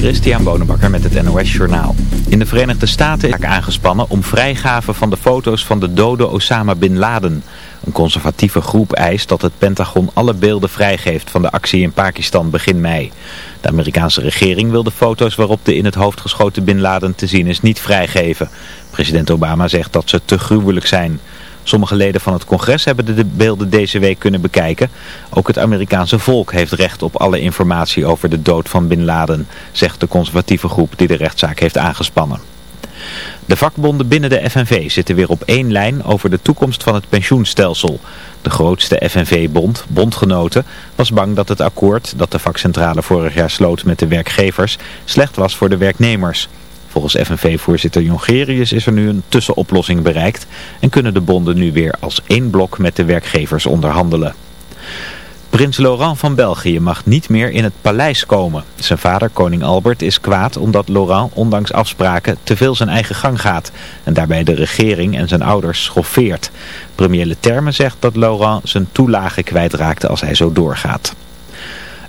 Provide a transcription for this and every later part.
Christian Bonenbakker met het NOS Journaal. In de Verenigde Staten is aangespannen om vrijgave van de foto's van de dode Osama Bin Laden. Een conservatieve groep eist dat het Pentagon alle beelden vrijgeeft van de actie in Pakistan begin mei. De Amerikaanse regering wil de foto's waarop de in het hoofd geschoten Bin Laden te zien is niet vrijgeven. President Obama zegt dat ze te gruwelijk zijn. Sommige leden van het congres hebben de beelden deze week kunnen bekijken. Ook het Amerikaanse volk heeft recht op alle informatie over de dood van Bin Laden, zegt de conservatieve groep die de rechtszaak heeft aangespannen. De vakbonden binnen de FNV zitten weer op één lijn over de toekomst van het pensioenstelsel. De grootste FNV-bond, Bondgenoten, was bang dat het akkoord dat de vakcentrale vorig jaar sloot met de werkgevers slecht was voor de werknemers. Volgens FNV-voorzitter Jongerius is er nu een tussenoplossing bereikt en kunnen de bonden nu weer als één blok met de werkgevers onderhandelen. Prins Laurent van België mag niet meer in het paleis komen. Zijn vader, koning Albert, is kwaad omdat Laurent ondanks afspraken te veel zijn eigen gang gaat. En daarbij de regering en zijn ouders schoffeert. Premier Leterme zegt dat Laurent zijn toelage kwijtraakte als hij zo doorgaat.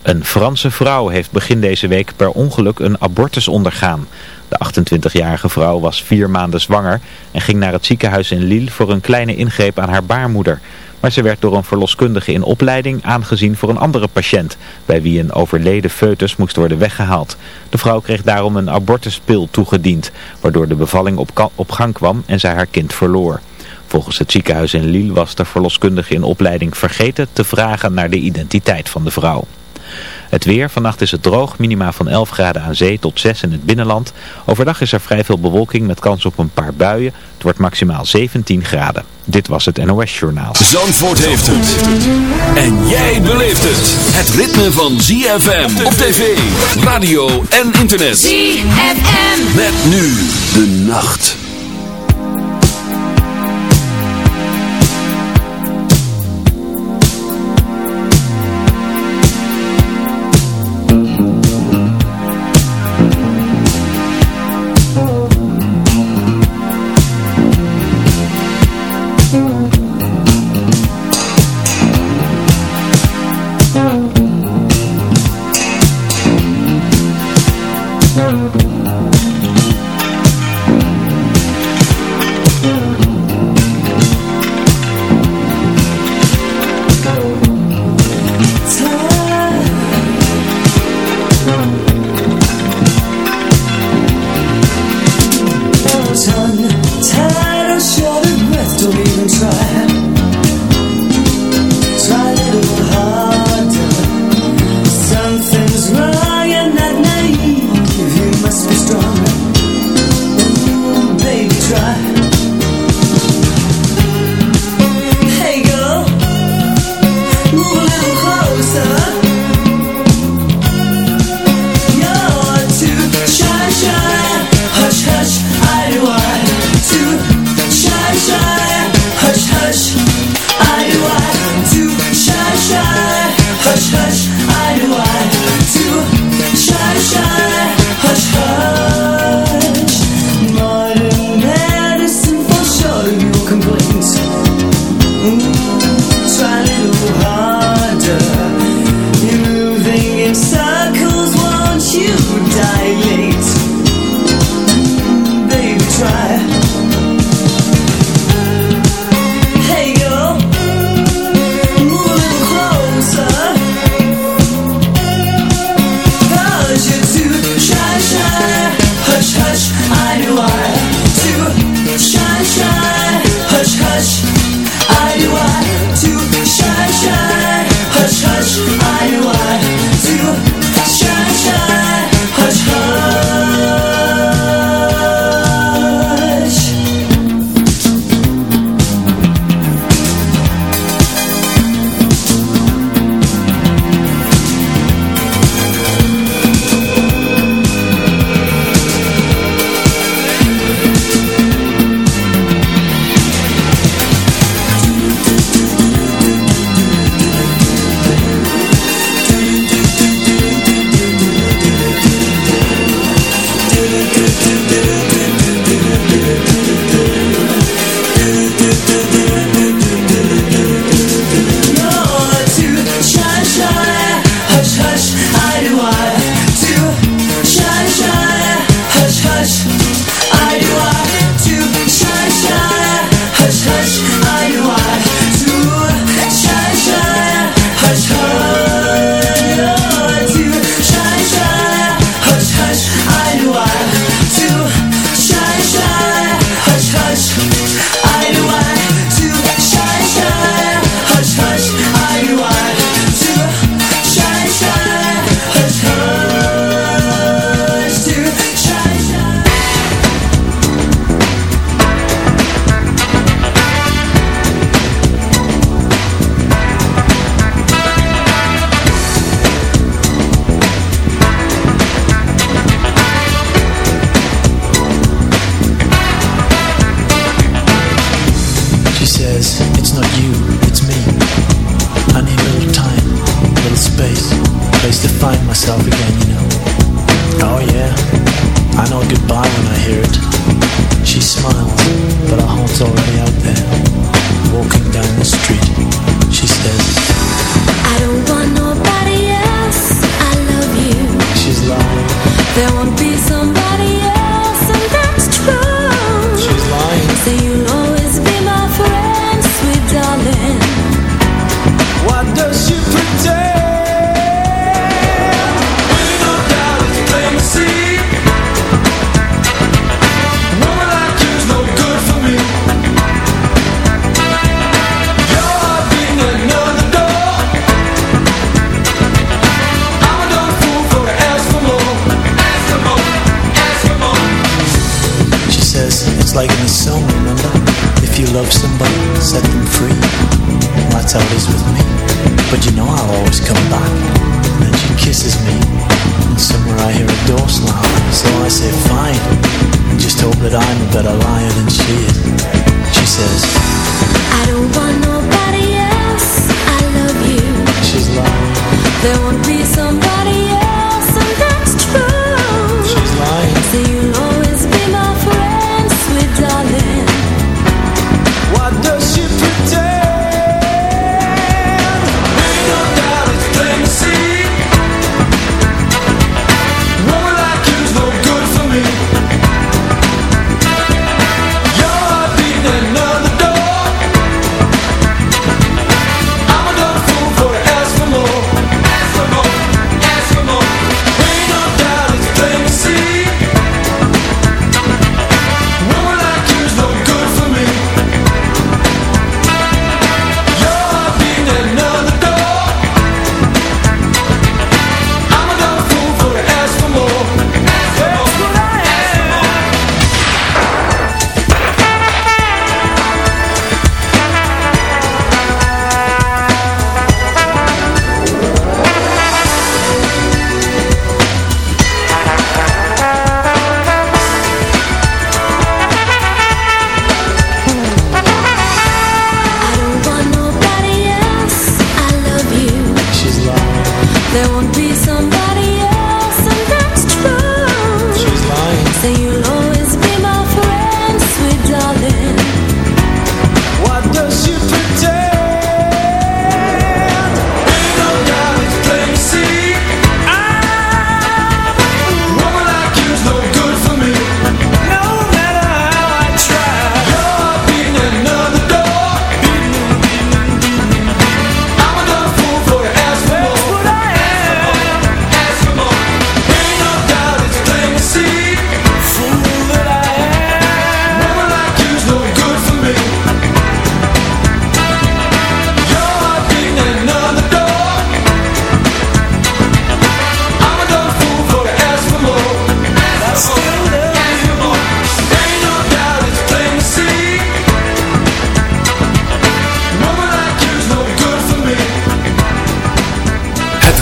Een Franse vrouw heeft begin deze week per ongeluk een abortus ondergaan. De 28-jarige vrouw was vier maanden zwanger en ging naar het ziekenhuis in Lille voor een kleine ingreep aan haar baarmoeder. Maar ze werd door een verloskundige in opleiding aangezien voor een andere patiënt, bij wie een overleden foetus moest worden weggehaald. De vrouw kreeg daarom een abortuspil toegediend, waardoor de bevalling op, op gang kwam en zij haar kind verloor. Volgens het ziekenhuis in Lille was de verloskundige in opleiding vergeten te vragen naar de identiteit van de vrouw. Het weer, vannacht is het droog, minima van 11 graden aan zee tot 6 in het binnenland. Overdag is er vrij veel bewolking met kans op een paar buien. Het wordt maximaal 17 graden. Dit was het NOS Journaal. Zandvoort heeft het. En jij beleeft het. Het ritme van ZFM op tv, radio en internet. ZFM. Met nu de nacht.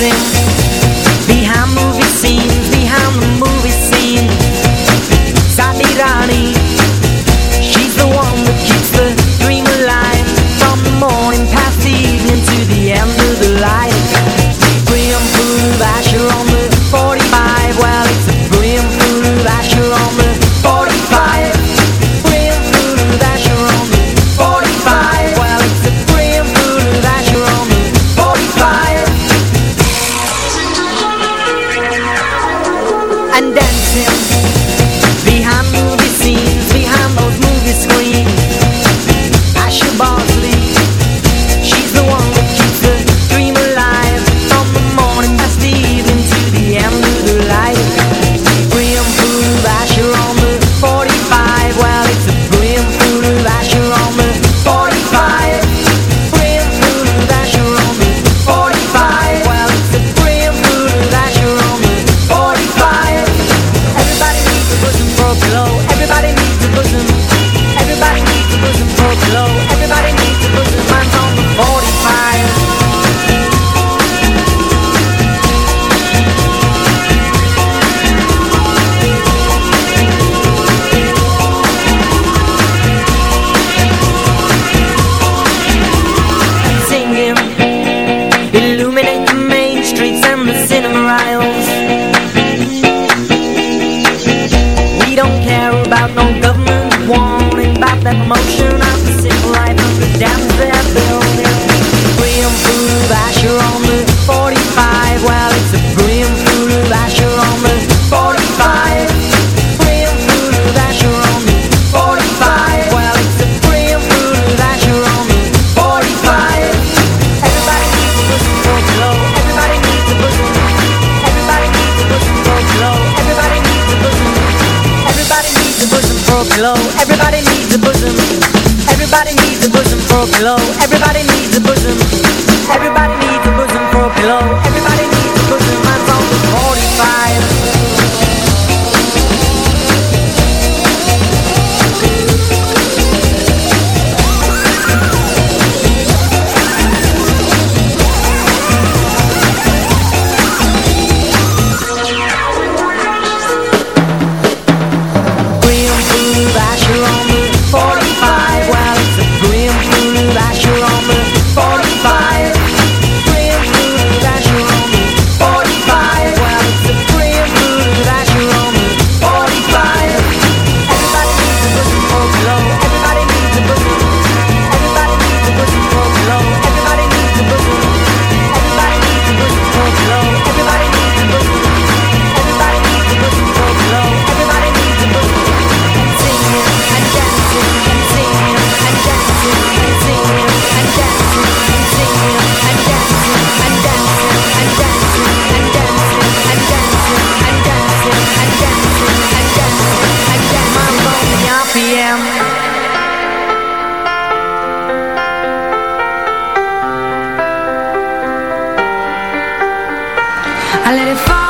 dancing reflection I let it fall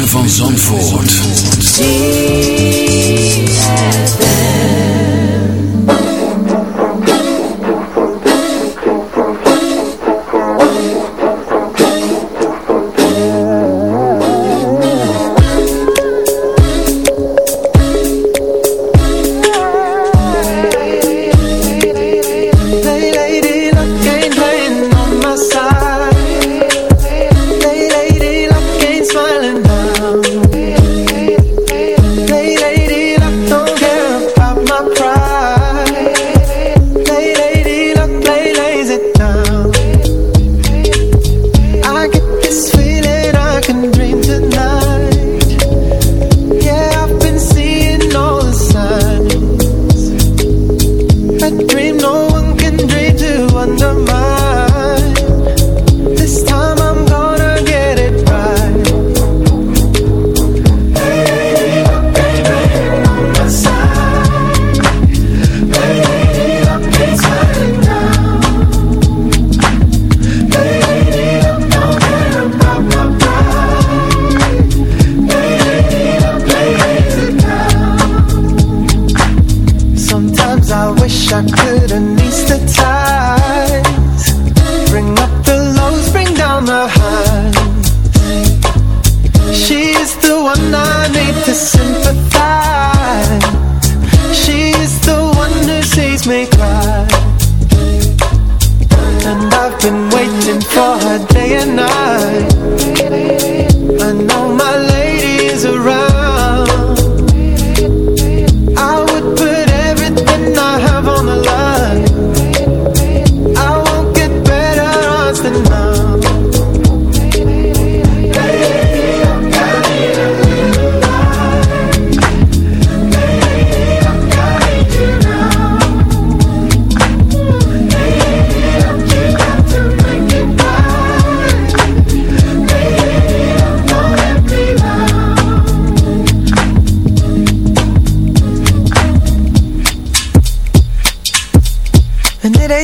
van Zandvoort.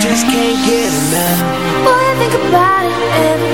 Just can't get enough. Boy, I think about it every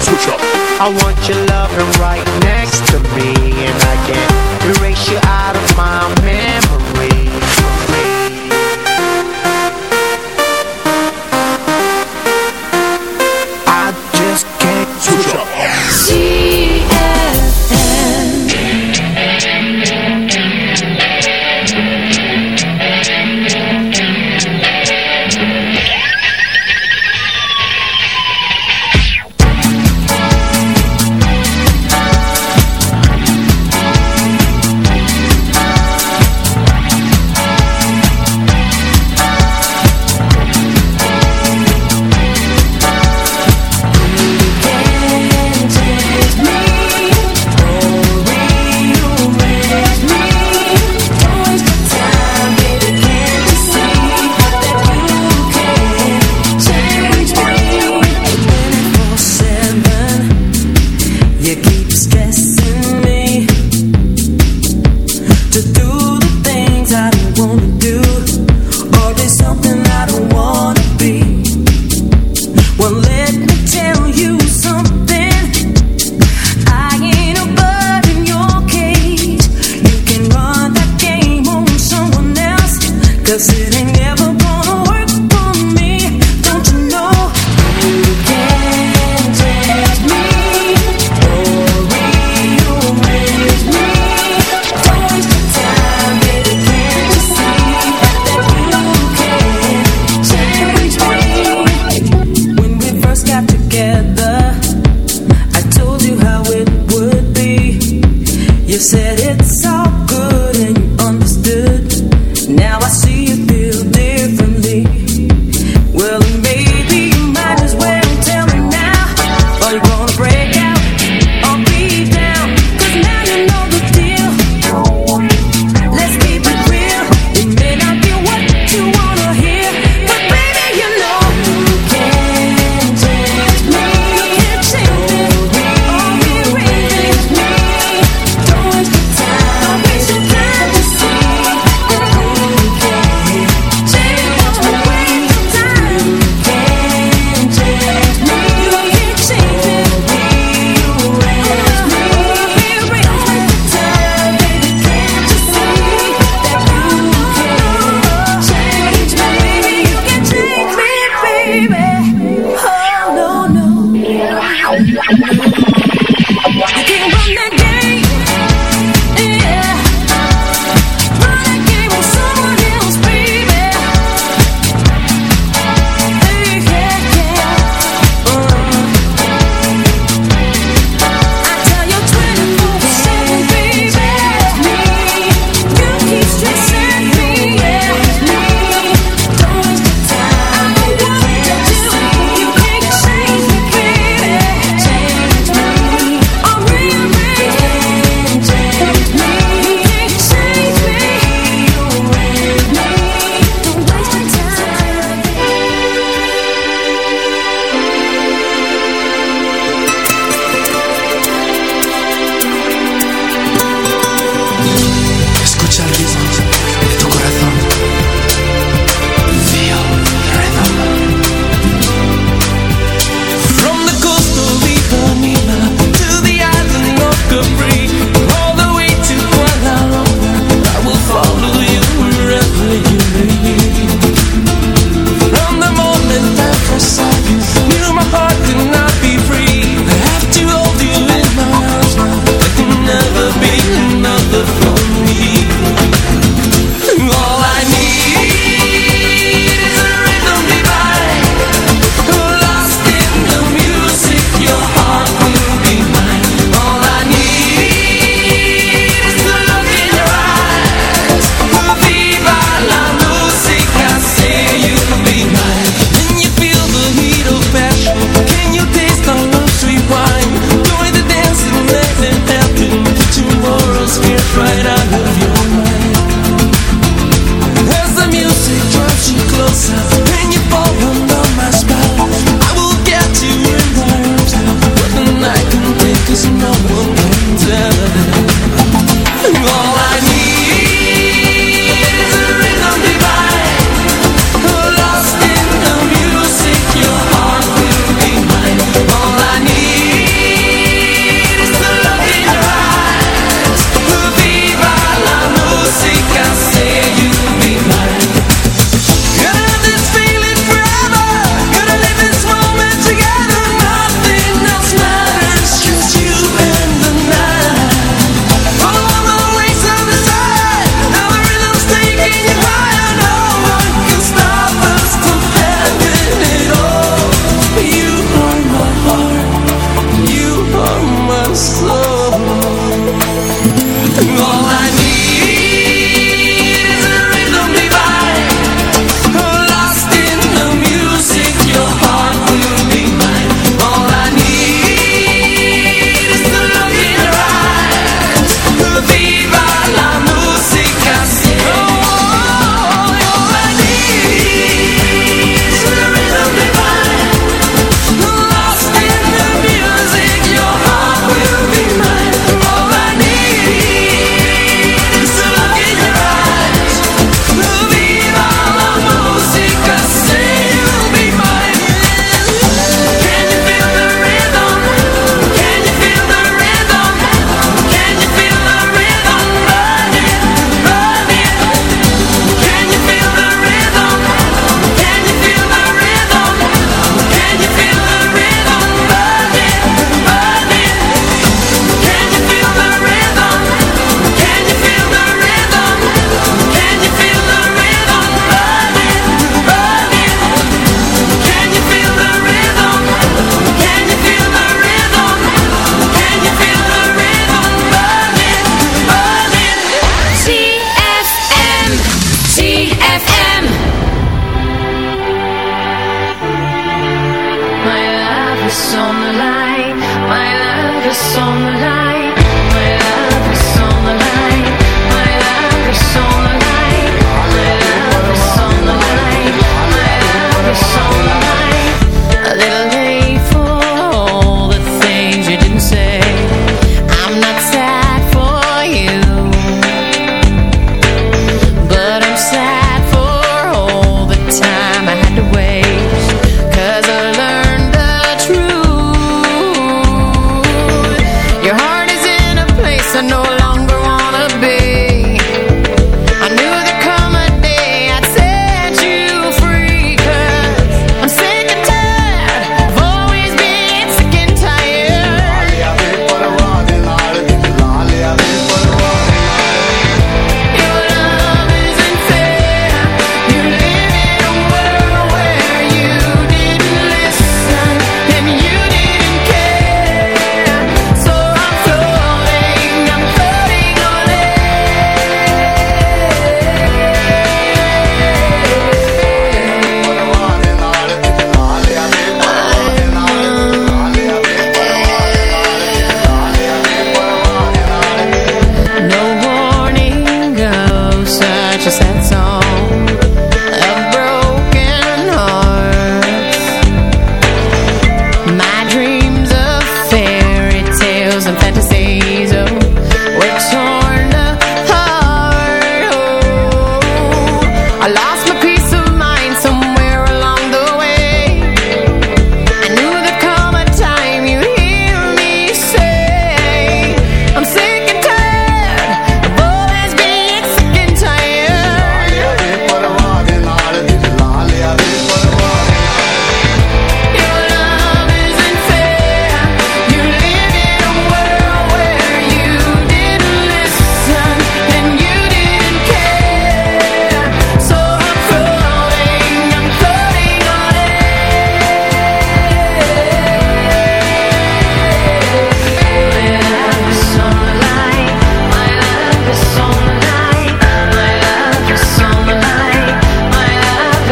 Switch up. I want your loving right next to me, and I can't erase you out of my memory.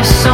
Ze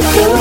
but don't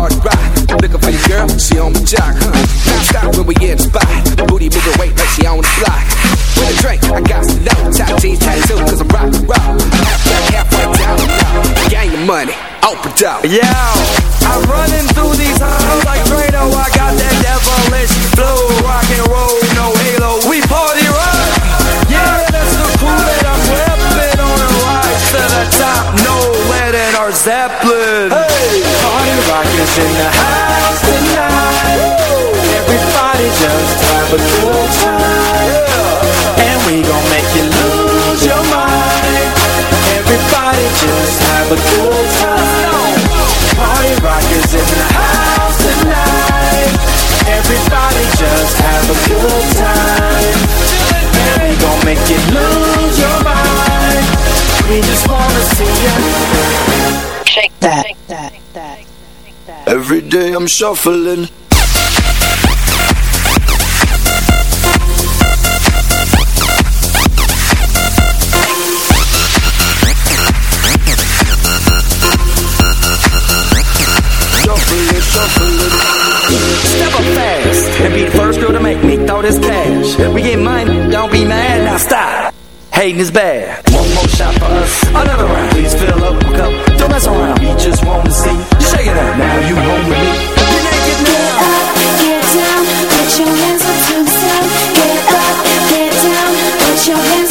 hard rock. Looking for your girl, she on the jock, huh? Now stop when we in the spot. Booty moving weight like she on the block. With a drink, I got some low. Top jeans, tattoo, cause I'm rock, rock. Half black, half white, down low. Gang your money, open up. Yeah, I'm running through these halls like Drano. I got that devilish flow, rock and roll, no halo. We party rock. Yeah, that's the cool lead in Zeppelin. Hey, party rock is in the house tonight. Everybody just have a good time. And we gon' make you lose your mind. Everybody just have a good time. Party rock is in the house tonight. Everybody just have a good time. And we gon' make you lose your mind. We just wanna see you. Shake that. Shake that. Every day I'm shuffling. Shuffling, shuffling. Step up fast and be the first girl to make me throw this cash. We get money, don't be mad, now stop. Hating is bad. One more shot for us, another round. Please fill up a cup, don't mess around. We just want to see shake it out. Now you home with me. You're naked now. Get down, put your hands up to the sound. Get up, get down, put your hands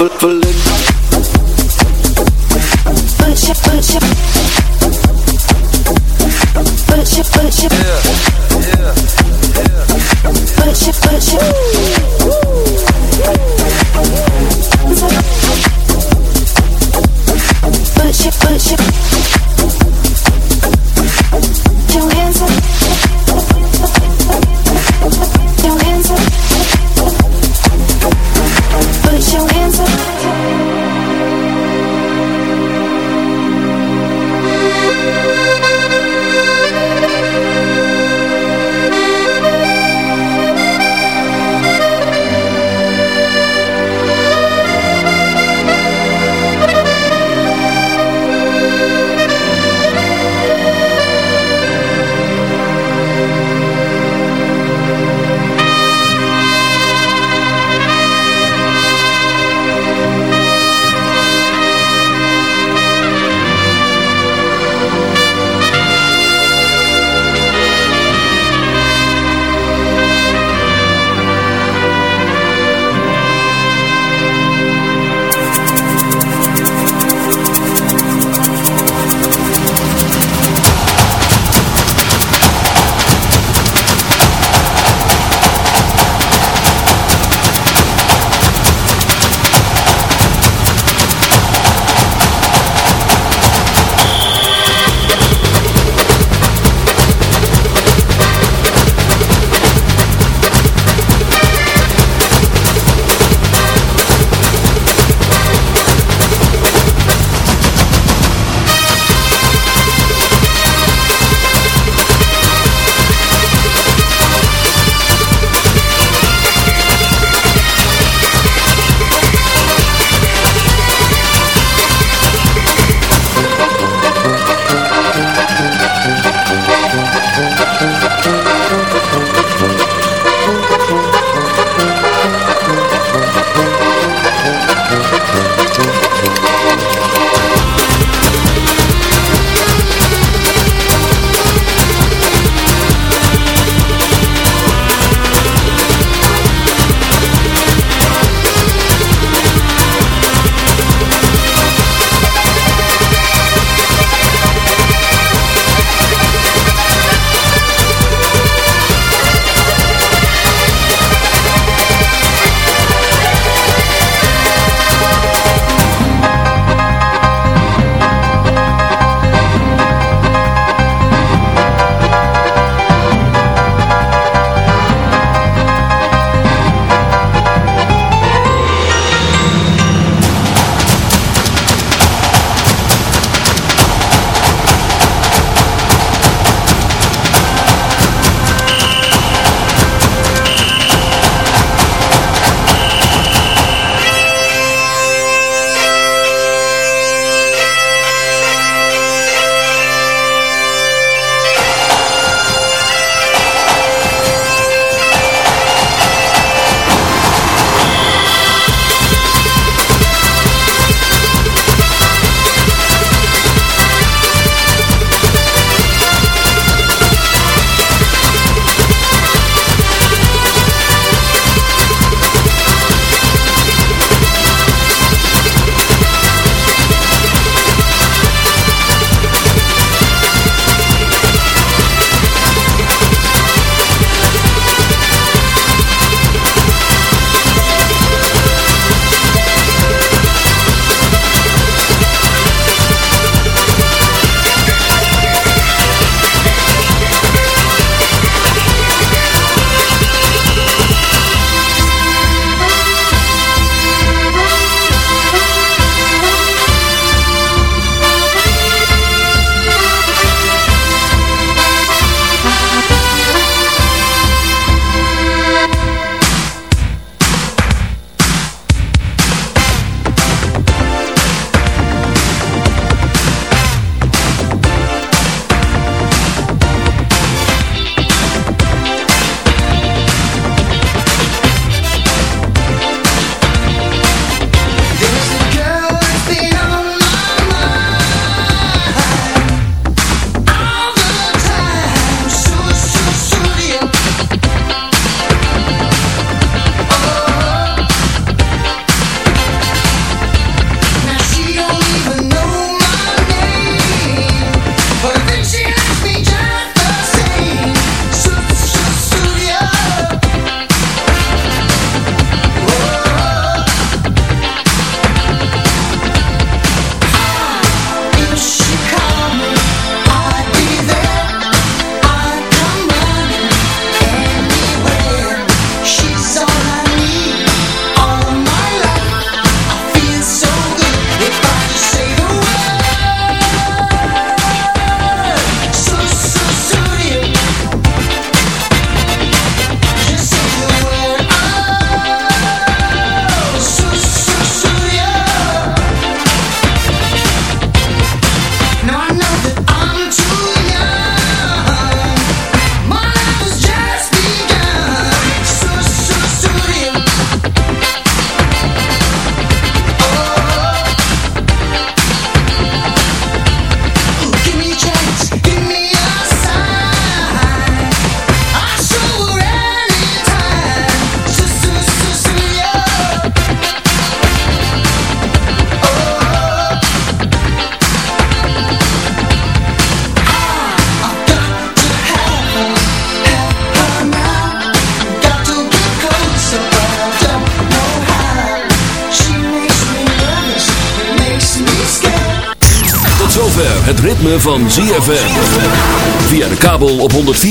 for, for